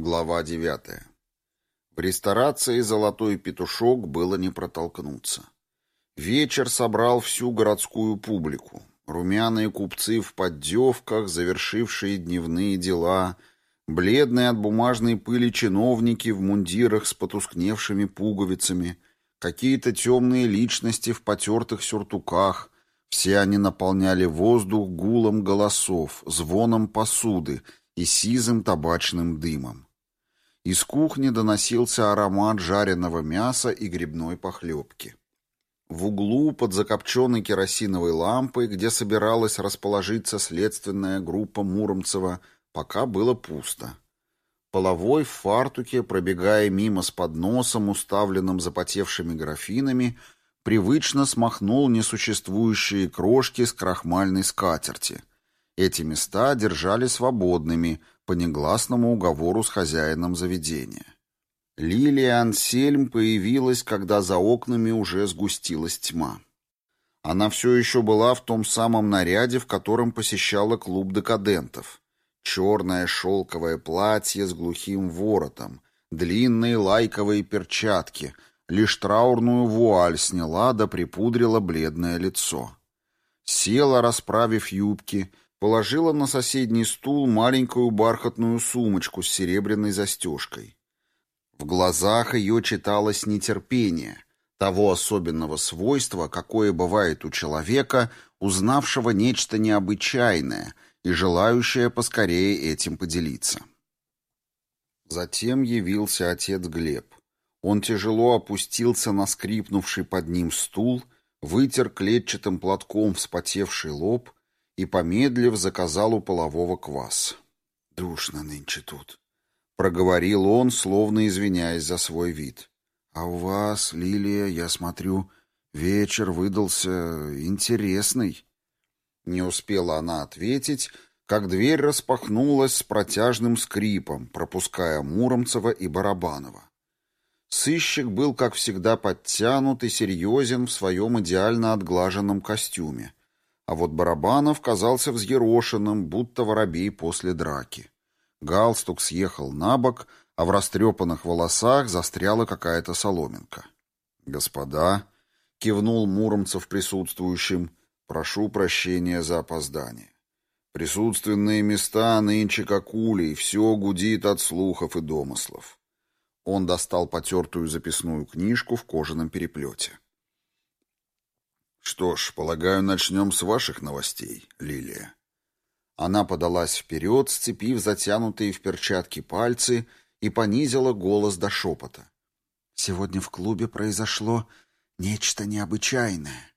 Глава 9. В ресторации «Золотой петушок» было не протолкнуться. Вечер собрал всю городскую публику. Румяные купцы в поддевках, завершившие дневные дела, бледные от бумажной пыли чиновники в мундирах с потускневшими пуговицами, какие-то темные личности в потертых сюртуках. Все они наполняли воздух гулом голосов, звоном посуды и сизым табачным дымом. Из кухни доносился аромат жареного мяса и грибной похлебки. В углу под закопченной керосиновой лампой, где собиралась расположиться следственная группа Муромцева, пока было пусто. Половой в фартуке, пробегая мимо с подносом, уставленным запотевшими графинами, привычно смахнул несуществующие крошки с крахмальной скатерти. Эти места держали свободными, по негласному уговору с хозяином заведения. Лилия Ансельм появилась, когда за окнами уже сгустилась тьма. Она все еще была в том самом наряде, в котором посещала клуб декадентов. Черное шелковое платье с глухим воротом, длинные лайковые перчатки, лишь траурную вуаль сняла да припудрила бледное лицо. Села, расправив юбки, — положила на соседний стул маленькую бархатную сумочку с серебряной застежкой. В глазах ее читалось нетерпение, того особенного свойства, какое бывает у человека, узнавшего нечто необычайное и желающее поскорее этим поделиться. Затем явился отец Глеб. Он тяжело опустился на скрипнувший под ним стул, вытер клетчатым платком вспотевший лоб — и, помедлив, заказал у полового квас. «Душно нынче тут», — проговорил он, словно извиняясь за свой вид. «А у вас, Лилия, я смотрю, вечер выдался интересный». Не успела она ответить, как дверь распахнулась с протяжным скрипом, пропуская Муромцева и Барабанова. Сыщик был, как всегда, подтянут и серьезен в своем идеально отглаженном костюме — а вот Барабанов казался взъерошенным, будто воробей после драки. Галстук съехал на бок, а в растрепанных волосах застряла какая-то соломинка. «Господа», — кивнул Муромцев присутствующим, — «прошу прощения за опоздание. Присутственные места нынче как улей, все гудит от слухов и домыслов». Он достал потертую записную книжку в кожаном переплете. Что ж, полагаю, начнем с ваших новостей, Лилия. Она подалась вперед, сцепив затянутые в перчатки пальцы и понизила голос до шепота. Сегодня в клубе произошло нечто необычайное.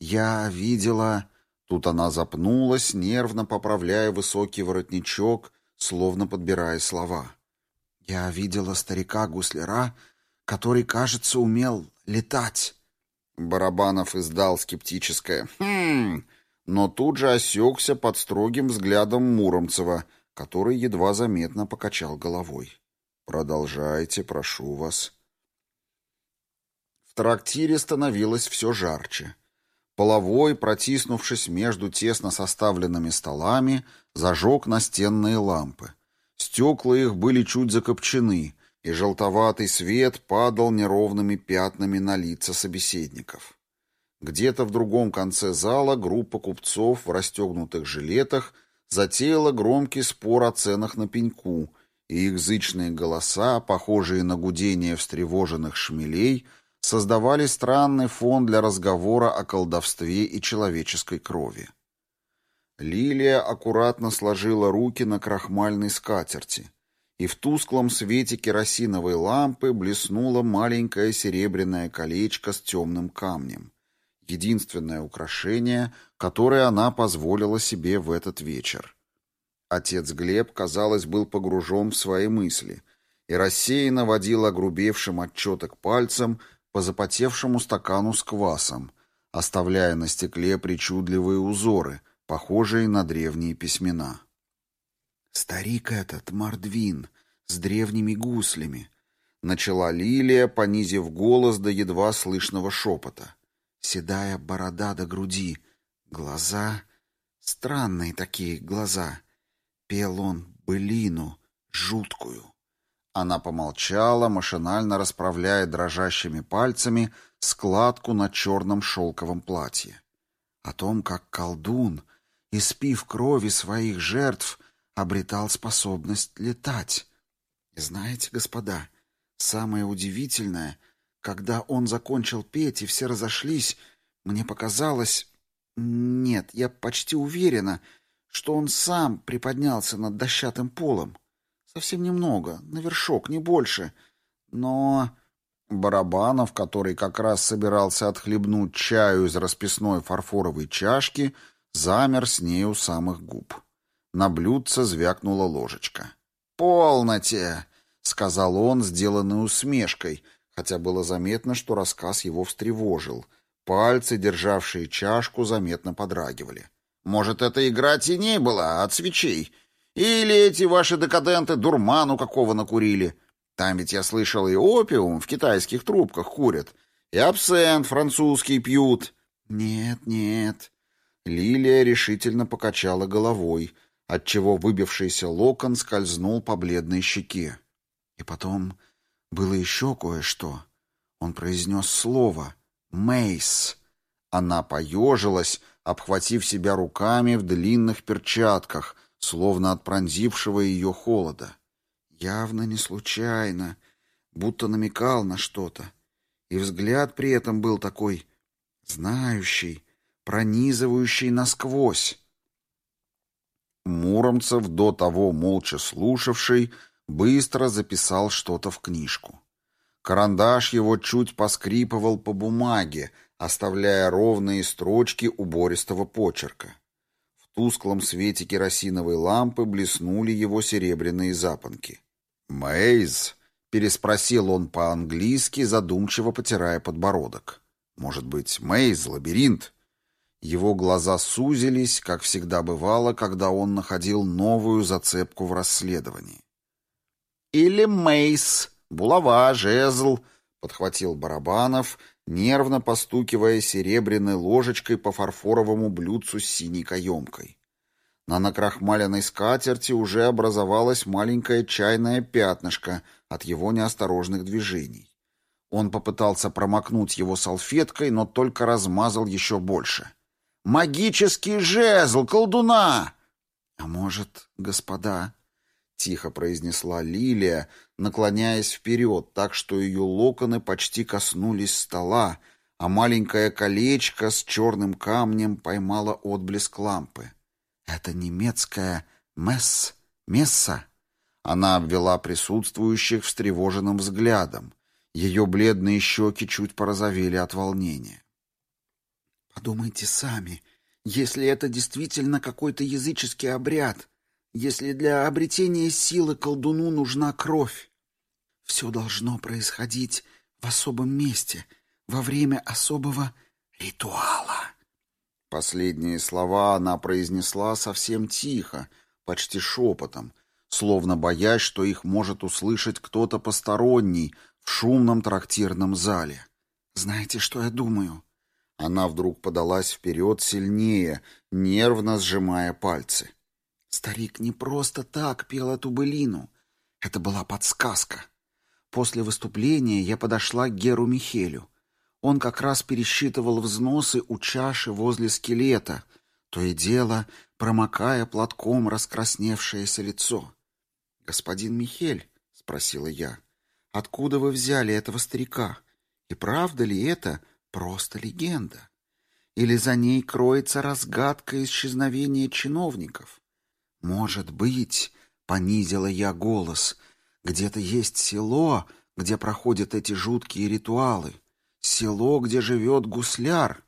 Я видела... Тут она запнулась, нервно поправляя высокий воротничок, словно подбирая слова. Я видела старика-гусляра, который, кажется, умел летать. Барабанов издал скептическое «Хм!», но тут же осекся под строгим взглядом Муромцева, который едва заметно покачал головой. «Продолжайте, прошу вас». В трактире становилось все жарче. Половой, протиснувшись между тесно составленными столами, зажег настенные лампы. Стекла их были чуть закопчены — и Желтоватый свет падал неровными пятнами на лица собеседников. Где-то в другом конце зала группа купцов в расстегнутых жилетах затеяла громкий спор о ценах на пеньку, и их зычные голоса, похожие на гудение встревоженных шмелей, создавали странный фон для разговора о колдовстве и человеческой крови. Лилия аккуратно сложила руки на крахмальной скатерти, и в тусклом свете керосиновой лампы блеснуло маленькое серебряное колечко с темным камнем. Единственное украшение, которое она позволила себе в этот вечер. Отец Глеб, казалось, был погружен в свои мысли и рассеянно водил огрубевшим отчеток пальцем по запотевшему стакану с квасом, оставляя на стекле причудливые узоры, похожие на древние письмена. «Старик этот, Мордвин, с древними гуслями», — начала Лилия, понизив голос до едва слышного шепота. «Седая борода до груди, глаза... Странные такие глаза. Пел он былину, жуткую. Она помолчала, машинально расправляя дрожащими пальцами складку на черном шелковом платье. О том, как колдун, испив крови своих жертв, обретал способность летать. И знаете, господа, самое удивительное, когда он закончил петь и все разошлись, мне показалось... Нет, я почти уверена, что он сам приподнялся над дощатым полом. Совсем немного, на вершок, не больше. Но... Барабанов, который как раз собирался отхлебнуть чаю из расписной фарфоровой чашки, замер с ней у самых губ. На блюдце звякнула ложечка. «Полноте!» — сказал он, сделанный усмешкой, хотя было заметно, что рассказ его встревожил. Пальцы, державшие чашку, заметно подрагивали. «Может, это игра теней была от а свечей? Или эти ваши декаденты дурману какого накурили? Там ведь я слышал и опиум в китайских трубках курят, и абсент французский пьют». «Нет, нет». Лилия решительно покачала головой, отчего выбившийся локон скользнул по бледной щеке. И потом было еще кое-что. Он произнес слово «Мейс». Она поежилась, обхватив себя руками в длинных перчатках, словно от пронзившего ее холода. Явно не случайно, будто намекал на что-то. И взгляд при этом был такой знающий, пронизывающий насквозь. Муромцев, до того молча слушавший, быстро записал что-то в книжку. Карандаш его чуть поскрипывал по бумаге, оставляя ровные строчки убористого почерка. В тусклом свете керосиновой лампы блеснули его серебряные запонки. «Мэйз?» — переспросил он по-английски, задумчиво потирая подбородок. «Может быть, Мэйз, лабиринт?» Его глаза сузились, как всегда бывало, когда он находил новую зацепку в расследовании. «Или мейс, булава, жезл», — подхватил Барабанов, нервно постукивая серебряной ложечкой по фарфоровому блюдцу с синей каемкой. На накрахмаленной скатерти уже образовалось маленькое чайное пятнышко от его неосторожных движений. Он попытался промокнуть его салфеткой, но только размазал еще больше — магический жезл колдуна!» «А может, господа...» — тихо произнесла Лилия, наклоняясь вперед, так что ее локоны почти коснулись стола, а маленькое колечко с черным камнем поймало отблеск лампы. «Это немецкая месс, месса!» Она обвела присутствующих встревоженным взглядом. Ее бледные щеки чуть порозовели от волнения. Подумайте сами, если это действительно какой-то языческий обряд, если для обретения силы колдуну нужна кровь, все должно происходить в особом месте, во время особого ритуала. Последние слова она произнесла совсем тихо, почти шепотом, словно боясь, что их может услышать кто-то посторонний в шумном трактирном зале. «Знаете, что я думаю?» Она вдруг подалась вперед сильнее, нервно сжимая пальцы. Старик не просто так пел эту былину. Это была подсказка. После выступления я подошла к Геру Михелю. Он как раз пересчитывал взносы у чаши возле скелета, то и дело промокая платком раскрасневшееся лицо. «Господин Михель», — спросила я, — «откуда вы взяли этого старика? И правда ли это, — просто легенда? Или за ней кроется разгадка исчезновения чиновников? Может быть, понизила я голос, где-то есть село, где проходят эти жуткие ритуалы, село, где живет гусляр.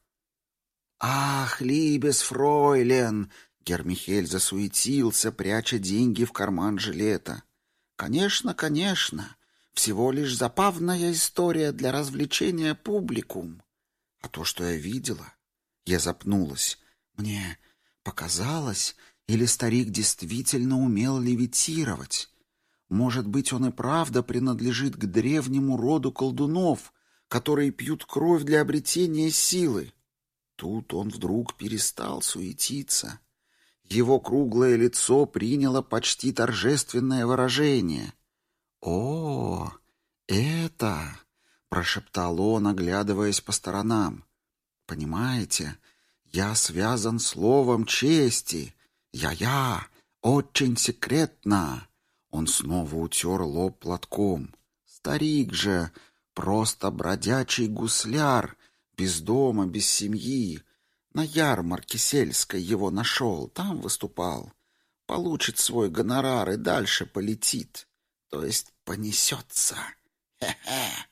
Ах, Либес Фройлен! Гермихель засуетился, пряча деньги в карман жилета. Конечно, конечно, всего лишь забавная история для развлечения публикум. А то, что я видела, я запнулась. Мне показалось, или старик действительно умел левитировать. Может быть, он и правда принадлежит к древнему роду колдунов, которые пьют кровь для обретения силы. Тут он вдруг перестал суетиться. Его круглое лицо приняло почти торжественное выражение. «О, это...» — прошептал он, оглядываясь по сторонам. «Понимаете, я связан словом чести. Я-я, очень секретно». Он снова утер лоб платком. «Старик же, просто бродячий гусляр, без дома, без семьи. На ярмарке сельской его нашел, там выступал. Получит свой гонорар и дальше полетит. То есть понесется. Хе-хе.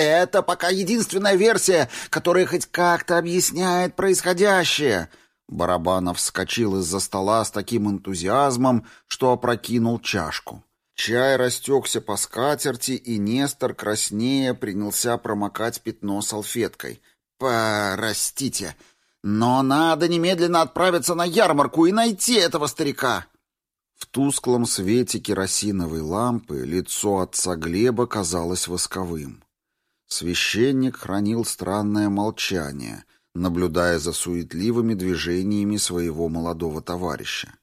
Это пока единственная версия, которая хоть как-то объясняет происходящее». Барабанов вскочил из-за стола с таким энтузиазмом, что опрокинул чашку. Чай растекся по скатерти, и Нестор краснее принялся промокать пятно салфеткой. «Простите, но надо немедленно отправиться на ярмарку и найти этого старика!» В тусклом свете керосиновой лампы лицо отца Глеба казалось восковым. Священник хранил странное молчание, наблюдая за суетливыми движениями своего молодого товарища.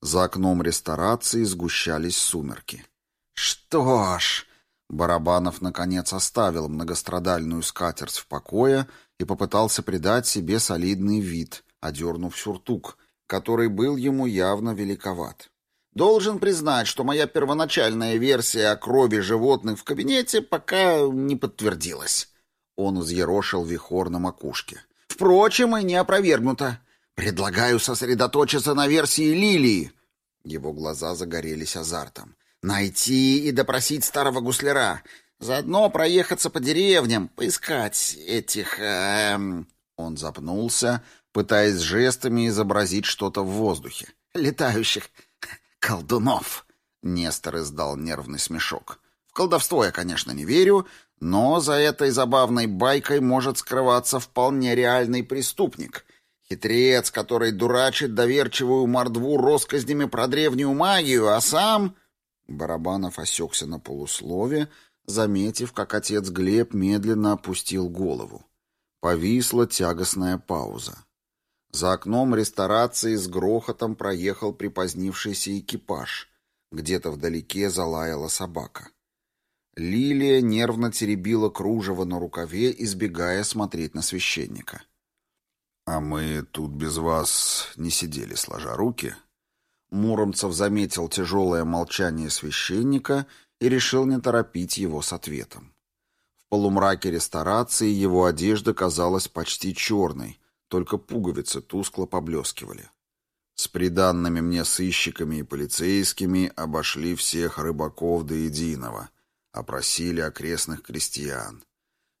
За окном ресторации сгущались сумерки. «Что ж...» Барабанов, наконец, оставил многострадальную скатерть в покое и попытался придать себе солидный вид, одернув сюртук, который был ему явно великоват. Должен признать, что моя первоначальная версия о крови животных в кабинете пока не подтвердилась. Он взъерошил вихор на макушке. Впрочем, и не опровергнуто. Предлагаю сосредоточиться на версии Лилии. Его глаза загорелись азартом. Найти и допросить старого гусляра. Заодно проехаться по деревням, поискать этих... Эм... Он запнулся, пытаясь жестами изобразить что-то в воздухе. Летающих колдунов!» Нестор издал нервный смешок. «В колдовство я, конечно, не верю, но за этой забавной байкой может скрываться вполне реальный преступник. Хитрец, который дурачит доверчивую мордву росказнями про древнюю магию, а сам...» Барабанов осекся на полуслове, заметив, как отец Глеб медленно опустил голову. Повисла тягостная пауза. За окном ресторации с грохотом проехал припозднившийся экипаж. Где-то вдалеке залаяла собака. Лилия нервно теребила кружево на рукаве, избегая смотреть на священника. «А мы тут без вас не сидели, сложа руки?» Муромцев заметил тяжелое молчание священника и решил не торопить его с ответом. В полумраке ресторации его одежда казалась почти черной, только пуговицы тускло поблескивали. С приданными мне сыщиками и полицейскими обошли всех рыбаков до единого, опросили окрестных крестьян.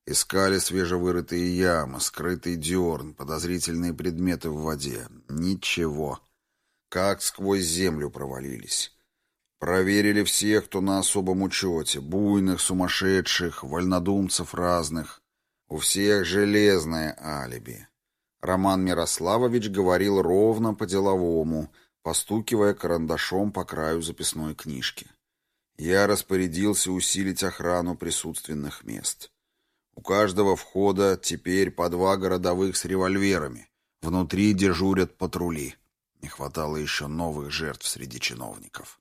Искали свежевырытые ямы, скрытый дерн, подозрительные предметы в воде. Ничего. Как сквозь землю провалились. Проверили всех, кто на особом учете. Буйных, сумасшедших, вольнодумцев разных. У всех железное алиби. Роман Мирославович говорил ровно по-деловому, постукивая карандашом по краю записной книжки. Я распорядился усилить охрану присутственных мест. У каждого входа теперь по два городовых с револьверами. Внутри дежурят патрули. Не хватало еще новых жертв среди чиновников.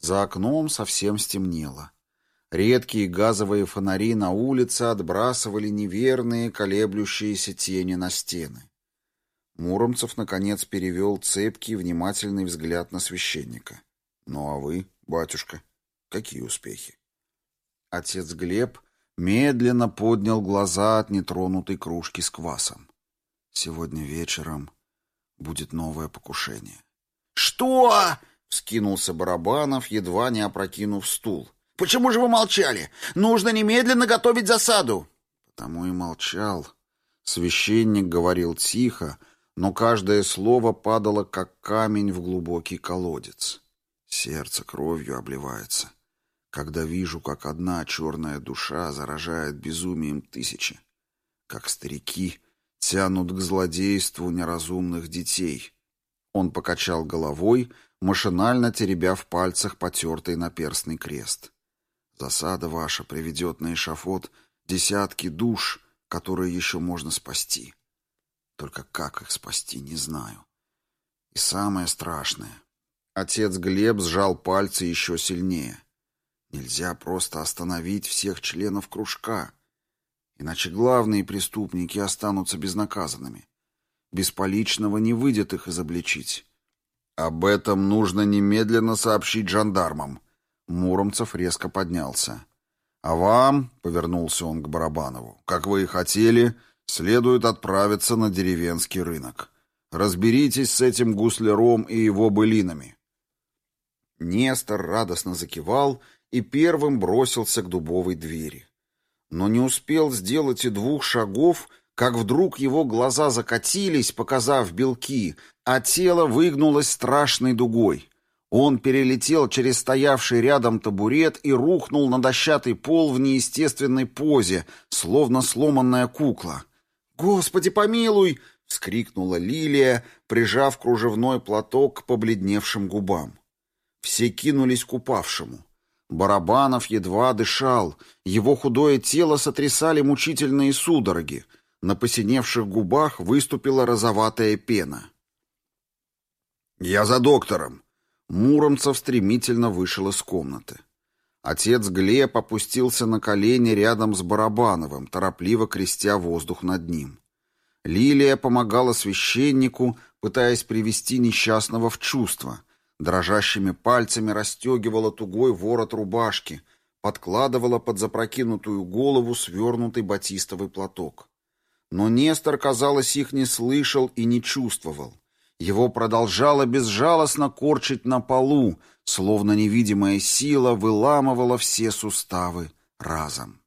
За окном совсем стемнело. Редкие газовые фонари на улице отбрасывали неверные колеблющиеся тени на стены. Муромцев, наконец, перевел цепкий, внимательный взгляд на священника. «Ну а вы, батюшка, какие успехи?» Отец Глеб медленно поднял глаза от нетронутой кружки с квасом. «Сегодня вечером будет новое покушение». «Что?» — вскинулся Барабанов, едва не опрокинув стул. Почему же вы молчали? Нужно немедленно готовить засаду. Потому и молчал. Священник говорил тихо, но каждое слово падало, как камень в глубокий колодец. Сердце кровью обливается, когда вижу, как одна черная душа заражает безумием тысячи, как старики тянут к злодейству неразумных детей. Он покачал головой, машинально теребя в пальцах потертый наперстный крест. — засада ваша приведет на эшафот десятки душ, которые еще можно спасти. Только как их спасти, не знаю. И самое страшное. Отец Глеб сжал пальцы еще сильнее. Нельзя просто остановить всех членов кружка, иначе главные преступники останутся безнаказанными. Без поличного не выйдет их изобличить. Об этом нужно немедленно сообщить жандармам, Муромцев резко поднялся. «А вам, — повернулся он к Барабанову, — как вы и хотели, следует отправиться на деревенский рынок. Разберитесь с этим гусляром и его былинами». Нестор радостно закивал и первым бросился к дубовой двери. Но не успел сделать и двух шагов, как вдруг его глаза закатились, показав белки, а тело выгнулось страшной дугой — Он перелетел через стоявший рядом табурет и рухнул на дощатый пол в неестественной позе, словно сломанная кукла. «Господи, помилуй!» — вскрикнула Лилия, прижав кружевной платок к побледневшим губам. Все кинулись к упавшему. Барабанов едва дышал, его худое тело сотрясали мучительные судороги, на посиневших губах выступила розоватая пена. «Я за доктором!» Муромцев стремительно вышел из комнаты. Отец Глеб опустился на колени рядом с Барабановым, торопливо крестя воздух над ним. Лилия помогала священнику, пытаясь привести несчастного в чувство. Дрожащими пальцами расстегивала тугой ворот рубашки, подкладывала под запрокинутую голову свернутый батистовый платок. Но Нестор, казалось, их не слышал и не чувствовал. Его продолжало безжалостно корчить на полу, словно невидимая сила выламывала все суставы разом.